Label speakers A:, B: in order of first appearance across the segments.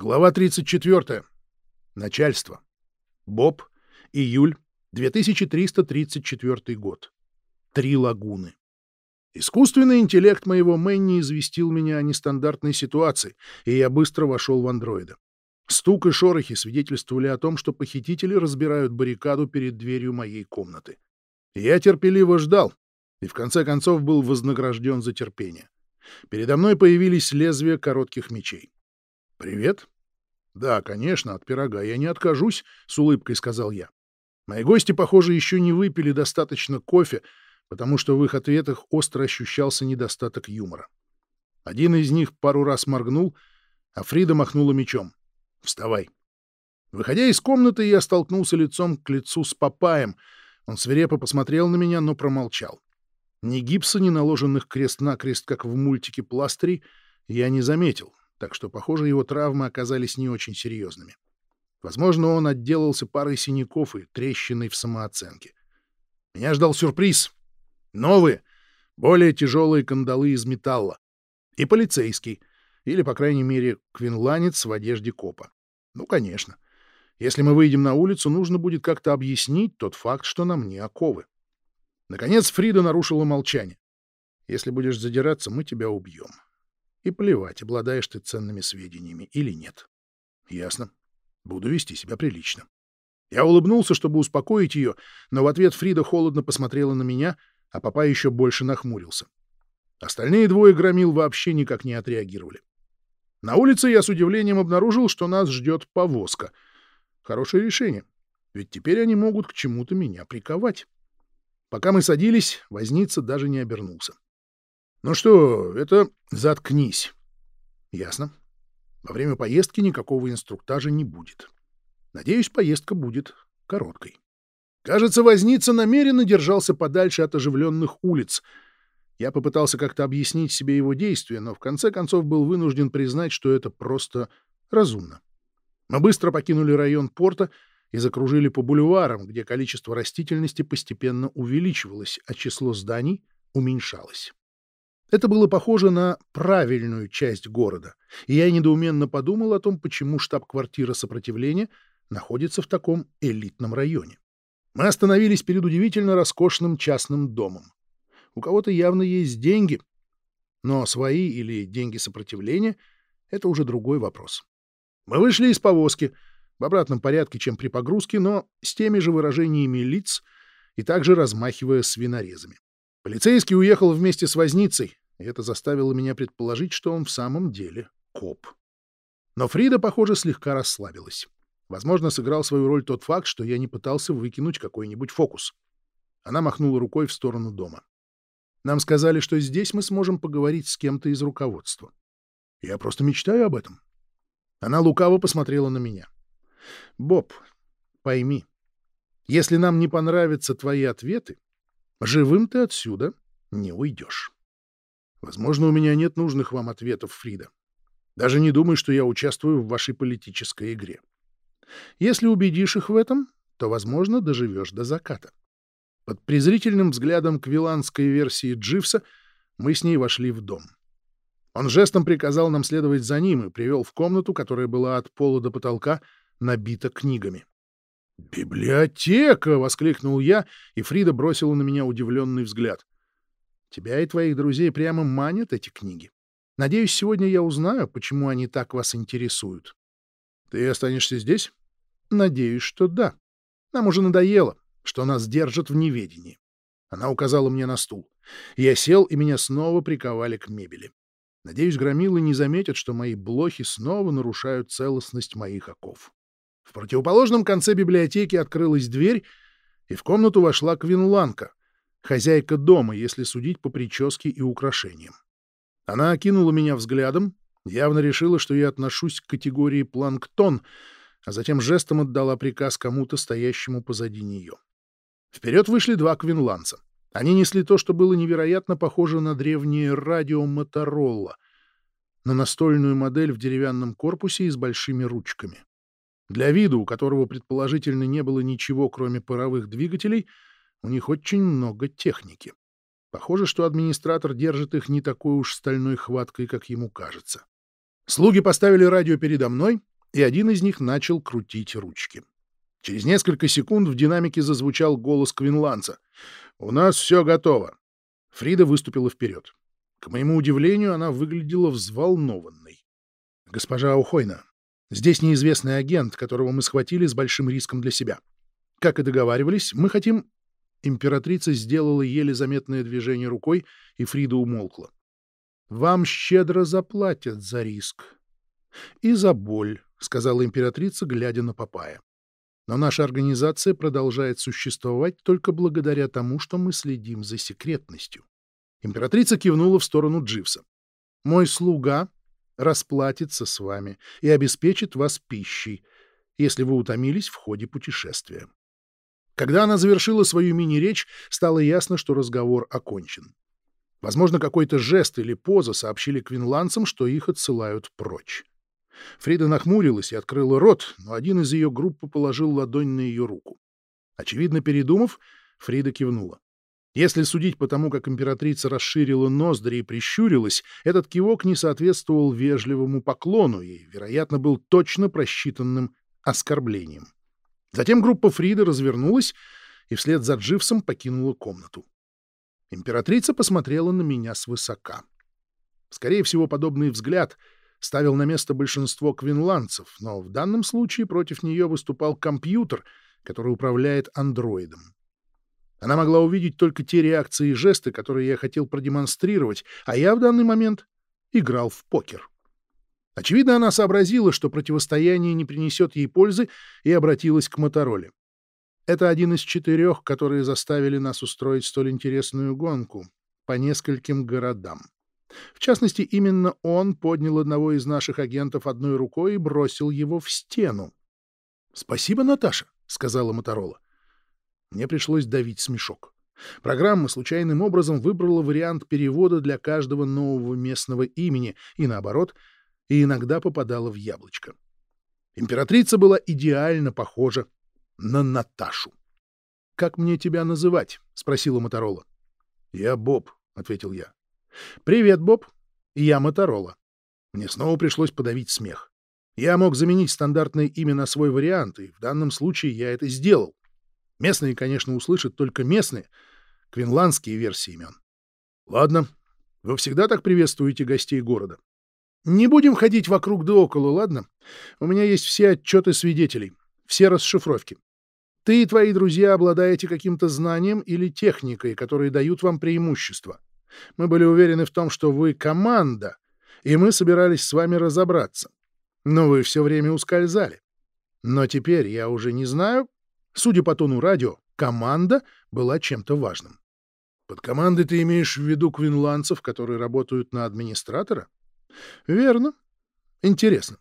A: Глава 34. Начальство. Боб. Июль. 2334 год. Три лагуны. Искусственный интеллект моего Мэнни известил меня о нестандартной ситуации, и я быстро вошел в андроида. Стук и шорохи свидетельствовали о том, что похитители разбирают баррикаду перед дверью моей комнаты. Я терпеливо ждал, и в конце концов был вознагражден за терпение. Передо мной появились лезвия коротких мечей. «Привет?» «Да, конечно, от пирога я не откажусь», — с улыбкой сказал я. Мои гости, похоже, еще не выпили достаточно кофе, потому что в их ответах остро ощущался недостаток юмора. Один из них пару раз моргнул, а Фрида махнула мечом. «Вставай». Выходя из комнаты, я столкнулся лицом к лицу с Папаем. Он свирепо посмотрел на меня, но промолчал. Ни гипса, ни наложенных крест-накрест, как в мультике пластырей, я не заметил, так что, похоже, его травмы оказались не очень серьезными. Возможно, он отделался парой синяков и трещиной в самооценке. Меня ждал сюрприз. Новые, более тяжелые кандалы из металла. И полицейский, или, по крайней мере, квинланец в одежде копа. Ну, конечно. Если мы выйдем на улицу, нужно будет как-то объяснить тот факт, что на мне оковы. Наконец Фрида нарушила молчание. «Если будешь задираться, мы тебя убьем. И плевать, обладаешь ты ценными сведениями или нет». «Ясно. Буду вести себя прилично». Я улыбнулся, чтобы успокоить ее, но в ответ Фрида холодно посмотрела на меня, а папа еще больше нахмурился. Остальные двое громил вообще никак не отреагировали. На улице я с удивлением обнаружил, что нас ждет повозка. Хорошее решение, ведь теперь они могут к чему-то меня приковать. Пока мы садились, возница даже не обернулся. Ну что, это заткнись. Ясно. Во время поездки никакого инструктажа не будет. Надеюсь, поездка будет короткой. Кажется, возница намеренно держался подальше от оживленных улиц. Я попытался как-то объяснить себе его действия, но в конце концов был вынужден признать, что это просто разумно. Мы быстро покинули район порта и закружили по бульварам, где количество растительности постепенно увеличивалось, а число зданий уменьшалось. Это было похоже на правильную часть города, и я недоуменно подумал о том, почему штаб-квартира сопротивления находится в таком элитном районе. Мы остановились перед удивительно роскошным частным домом. У кого-то явно есть деньги, но свои или деньги сопротивления — это уже другой вопрос. Мы вышли из повозки — в обратном порядке, чем при погрузке, но с теми же выражениями лиц и также размахивая свинорезами. Полицейский уехал вместе с возницей, и это заставило меня предположить, что он в самом деле коп. Но Фрида, похоже, слегка расслабилась. Возможно, сыграл свою роль тот факт, что я не пытался выкинуть какой-нибудь фокус. Она махнула рукой в сторону дома. Нам сказали, что здесь мы сможем поговорить с кем-то из руководства. Я просто мечтаю об этом. Она лукаво посмотрела на меня. Боб, пойми, если нам не понравятся твои ответы, живым ты отсюда не уйдешь. Возможно, у меня нет нужных вам ответов, Фрида. Даже не думай, что я участвую в вашей политической игре. Если убедишь их в этом, то, возможно, доживешь до заката. Под презрительным взглядом квиланской версии Дживса мы с ней вошли в дом. Он жестом приказал нам следовать за ним и привел в комнату, которая была от пола до потолка, набита книгами. «Библиотека!» — воскликнул я, и Фрида бросила на меня удивленный взгляд. «Тебя и твоих друзей прямо манят эти книги. Надеюсь, сегодня я узнаю, почему они так вас интересуют». «Ты останешься здесь?» «Надеюсь, что да. Нам уже надоело, что нас держат в неведении». Она указала мне на стул. Я сел, и меня снова приковали к мебели. Надеюсь, громилы не заметят, что мои блохи снова нарушают целостность моих оков. В противоположном конце библиотеки открылась дверь, и в комнату вошла Квинланка, хозяйка дома, если судить по прическе и украшениям. Она окинула меня взглядом, явно решила, что я отношусь к категории планктон, а затем жестом отдала приказ кому-то, стоящему позади нее. Вперед вышли два квинландца. Они несли то, что было невероятно похоже на древнее радио Моторолла, на настольную модель в деревянном корпусе и с большими ручками. Для виду, у которого предположительно не было ничего, кроме паровых двигателей, у них очень много техники. Похоже, что администратор держит их не такой уж стальной хваткой, как ему кажется. Слуги поставили радио передо мной, и один из них начал крутить ручки. Через несколько секунд в динамике зазвучал голос квинландца. «У нас все готово». Фрида выступила вперед. К моему удивлению, она выглядела взволнованной. «Госпожа Ухойна, здесь неизвестный агент, которого мы схватили с большим риском для себя. Как и договаривались, мы хотим...» Императрица сделала еле заметное движение рукой, и Фрида умолкла. «Вам щедро заплатят за риск. И за боль», — сказала императрица, глядя на Папая. «Но наша организация продолжает существовать только благодаря тому, что мы следим за секретностью». Императрица кивнула в сторону Дживса. «Мой слуга расплатится с вами и обеспечит вас пищей, если вы утомились в ходе путешествия». Когда она завершила свою мини-речь, стало ясно, что разговор окончен. Возможно, какой-то жест или поза сообщили квинландцам, что их отсылают прочь. Фрида нахмурилась и открыла рот, но один из ее группы положил ладонь на ее руку. Очевидно, передумав, Фрида кивнула. Если судить по тому, как императрица расширила ноздри и прищурилась, этот кивок не соответствовал вежливому поклону и, вероятно, был точно просчитанным оскорблением. Затем группа Фриды развернулась и вслед за Дживсом покинула комнату. Императрица посмотрела на меня свысока. Скорее всего, подобный взгляд ставил на место большинство квинландцев, но в данном случае против нее выступал компьютер, который управляет андроидом. Она могла увидеть только те реакции и жесты, которые я хотел продемонстрировать, а я в данный момент играл в покер. Очевидно, она сообразила, что противостояние не принесет ей пользы, и обратилась к Мотороле. Это один из четырех, которые заставили нас устроить столь интересную гонку по нескольким городам. В частности, именно он поднял одного из наших агентов одной рукой и бросил его в стену. — Спасибо, Наташа, — сказала Моторола. Мне пришлось давить смешок. Программа случайным образом выбрала вариант перевода для каждого нового местного имени и, наоборот, — и иногда попадала в яблочко. Императрица была идеально похожа на Наташу. «Как мне тебя называть?» — спросила Моторола. «Я Боб», — ответил я. «Привет, Боб. Я Моторола». Мне снова пришлось подавить смех. Я мог заменить стандартное имя на свой вариант, и в данном случае я это сделал. Местные, конечно, услышат только местные, квинландские версии имен. Ладно, вы всегда так приветствуете гостей города? Не будем ходить вокруг да около, ладно? У меня есть все отчеты свидетелей, все расшифровки. Ты и твои друзья обладаете каким-то знанием или техникой, которые дают вам преимущество. Мы были уверены в том, что вы команда, и мы собирались с вами разобраться. Но вы все время ускользали. Но теперь я уже не знаю. Судя по тону радио, команда была чем-то важным. Под командой ты имеешь в виду квинландцев, которые работают на администратора? Верно. Интересно.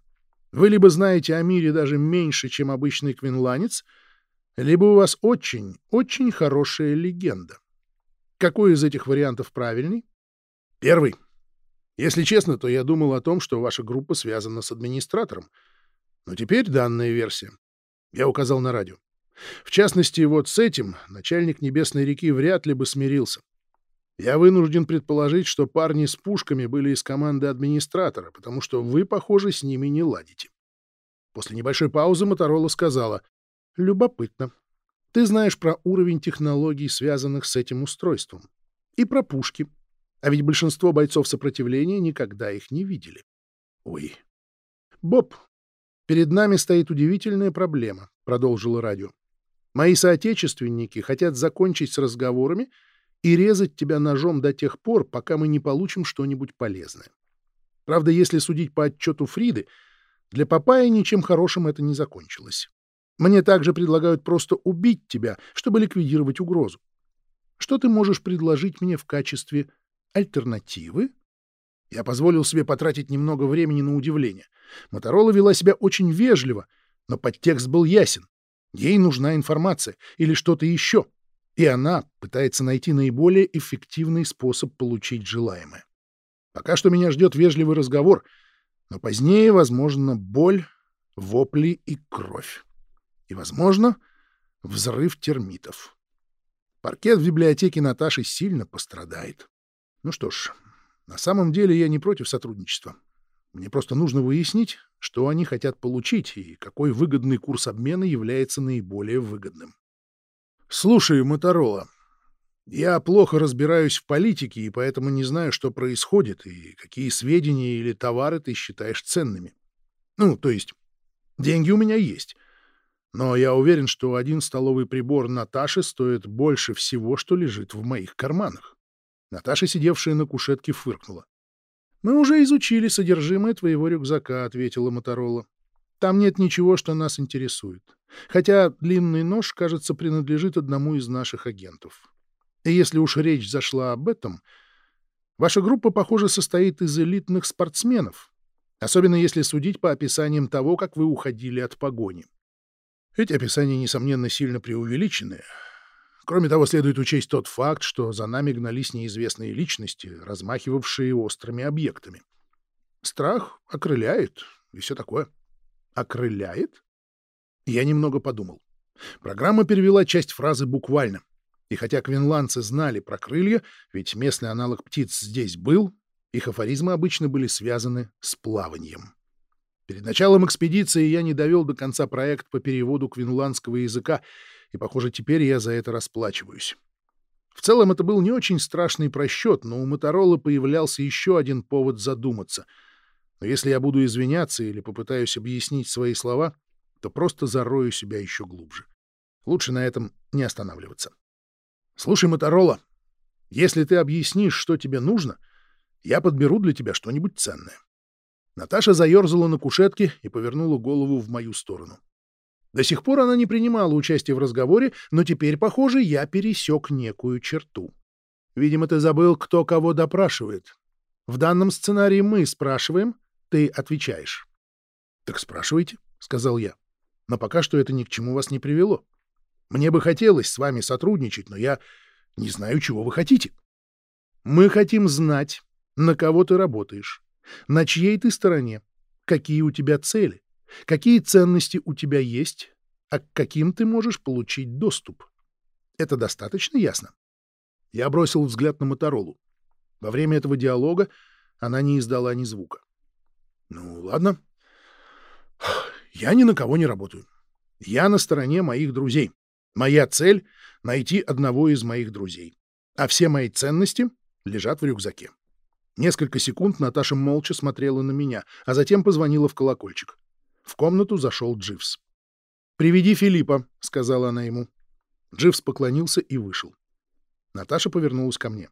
A: Вы либо знаете о мире даже меньше, чем обычный квинланец, либо у вас очень, очень хорошая легенда. Какой из этих вариантов правильный? Первый. Если честно, то я думал о том, что ваша группа связана с администратором. Но теперь данная версия. Я указал на радио. В частности, вот с этим начальник Небесной реки вряд ли бы смирился. Я вынужден предположить, что парни с пушками были из команды администратора, потому что вы, похоже, с ними не ладите. После небольшой паузы Моторола сказала, «Любопытно. Ты знаешь про уровень технологий, связанных с этим устройством. И про пушки. А ведь большинство бойцов сопротивления никогда их не видели. Ой. Боб, перед нами стоит удивительная проблема, — продолжило радио. Мои соотечественники хотят закончить с разговорами и резать тебя ножом до тех пор, пока мы не получим что-нибудь полезное. Правда, если судить по отчету Фриды, для Папая ничем хорошим это не закончилось. Мне также предлагают просто убить тебя, чтобы ликвидировать угрозу. Что ты можешь предложить мне в качестве альтернативы? Я позволил себе потратить немного времени на удивление. Моторола вела себя очень вежливо, но подтекст был ясен. Ей нужна информация или что-то еще и она пытается найти наиболее эффективный способ получить желаемое. Пока что меня ждет вежливый разговор, но позднее, возможно, боль, вопли и кровь. И, возможно, взрыв термитов. Паркет в библиотеке Наташи сильно пострадает. Ну что ж, на самом деле я не против сотрудничества. Мне просто нужно выяснить, что они хотят получить и какой выгодный курс обмена является наиболее выгодным. Слушай, Моторола, я плохо разбираюсь в политике и поэтому не знаю, что происходит и какие сведения или товары ты считаешь ценными. Ну, то есть, деньги у меня есть. Но я уверен, что один столовый прибор Наташи стоит больше всего, что лежит в моих карманах. Наташа, сидевшая на кушетке, фыркнула. «Мы уже изучили содержимое твоего рюкзака», — ответила Моторола. «Там нет ничего, что нас интересует. Хотя длинный нож, кажется, принадлежит одному из наших агентов. И если уж речь зашла об этом, ваша группа, похоже, состоит из элитных спортсменов, особенно если судить по описаниям того, как вы уходили от погони. Эти описания, несомненно, сильно преувеличены, Кроме того, следует учесть тот факт, что за нами гнались неизвестные личности, размахивавшие острыми объектами. Страх окрыляет и все такое. Окрыляет? Я немного подумал. Программа перевела часть фразы буквально. И хотя квинландцы знали про крылья, ведь местный аналог птиц здесь был, их афоризмы обычно были связаны с плаванием. Перед началом экспедиции я не довел до конца проект по переводу квинландского языка, и, похоже, теперь я за это расплачиваюсь. В целом это был не очень страшный просчет, но у Моторола появлялся еще один повод задуматься. Но если я буду извиняться или попытаюсь объяснить свои слова, то просто зарою себя еще глубже. Лучше на этом не останавливаться. Слушай, Моторола, если ты объяснишь, что тебе нужно, я подберу для тебя что-нибудь ценное. Наташа заерзала на кушетке и повернула голову в мою сторону. До сих пор она не принимала участия в разговоре, но теперь, похоже, я пересек некую черту. Видимо, ты забыл, кто кого допрашивает. В данном сценарии мы спрашиваем, ты отвечаешь. — Так спрашивайте, — сказал я. — Но пока что это ни к чему вас не привело. Мне бы хотелось с вами сотрудничать, но я не знаю, чего вы хотите. Мы хотим знать, на кого ты работаешь, на чьей ты стороне, какие у тебя цели. Какие ценности у тебя есть, а к каким ты можешь получить доступ? Это достаточно ясно? Я бросил взгляд на Моторолу. Во время этого диалога она не издала ни звука. Ну, ладно. Я ни на кого не работаю. Я на стороне моих друзей. Моя цель — найти одного из моих друзей. А все мои ценности лежат в рюкзаке. Несколько секунд Наташа молча смотрела на меня, а затем позвонила в колокольчик. В комнату зашел Дживс. «Приведи Филиппа», — сказала она ему. Дживс поклонился и вышел. Наташа повернулась ко мне.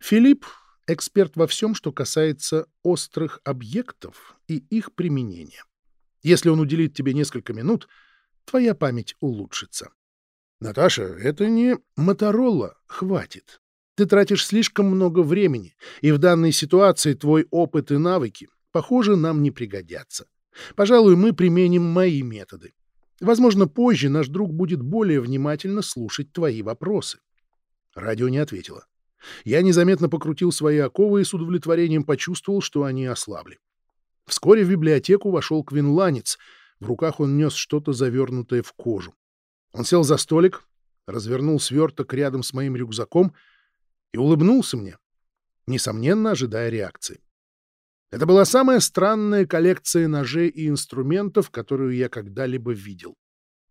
A: «Филипп — эксперт во всем, что касается острых объектов и их применения. Если он уделит тебе несколько минут, твоя память улучшится». «Наташа, это не Моторола, хватит. Ты тратишь слишком много времени, и в данной ситуации твой опыт и навыки, похоже, нам не пригодятся. Пожалуй, мы применим мои методы. Возможно, позже наш друг будет более внимательно слушать твои вопросы. Радио не ответило. Я незаметно покрутил свои оковы и с удовлетворением почувствовал, что они ослабли. Вскоре в библиотеку вошел квинланец. В руках он нес что-то завернутое в кожу. Он сел за столик, развернул сверток рядом с моим рюкзаком и улыбнулся мне, несомненно ожидая реакции. Это была самая странная коллекция ножей и инструментов, которую я когда-либо видел.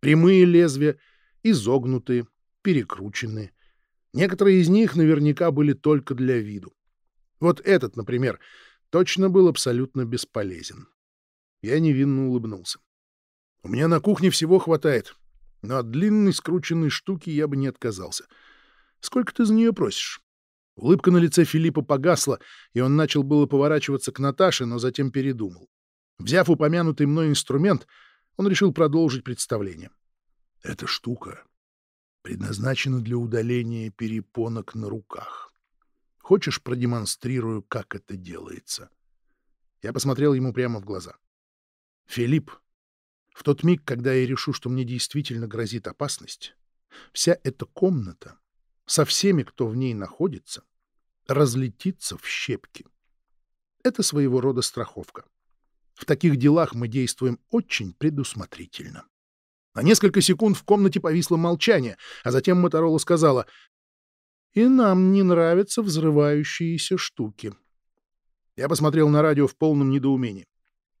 A: Прямые лезвия, изогнутые, перекрученные. Некоторые из них наверняка были только для виду. Вот этот, например, точно был абсолютно бесполезен. Я невинно улыбнулся. У меня на кухне всего хватает, но от длинной скрученной штуки я бы не отказался. Сколько ты за нее просишь? Улыбка на лице Филиппа погасла, и он начал было поворачиваться к Наташе, но затем передумал. Взяв упомянутый мной инструмент, он решил продолжить представление. «Эта штука предназначена для удаления перепонок на руках. Хочешь, продемонстрирую, как это делается?» Я посмотрел ему прямо в глаза. «Филипп, в тот миг, когда я решу, что мне действительно грозит опасность, вся эта комната со всеми, кто в ней находится, разлетится в щепки. Это своего рода страховка. В таких делах мы действуем очень предусмотрительно. На несколько секунд в комнате повисло молчание, а затем Моторола сказала, «И нам не нравятся взрывающиеся штуки». Я посмотрел на радио в полном недоумении.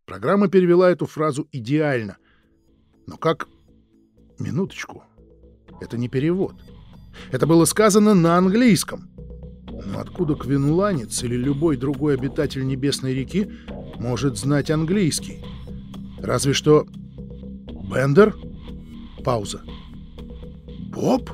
A: Программа перевела эту фразу идеально. Но как... Минуточку. Это не перевод. Это было сказано на английском. Но откуда квинуланец или любой другой обитатель Небесной реки может знать английский? Разве что... Бендер? Пауза. Боб?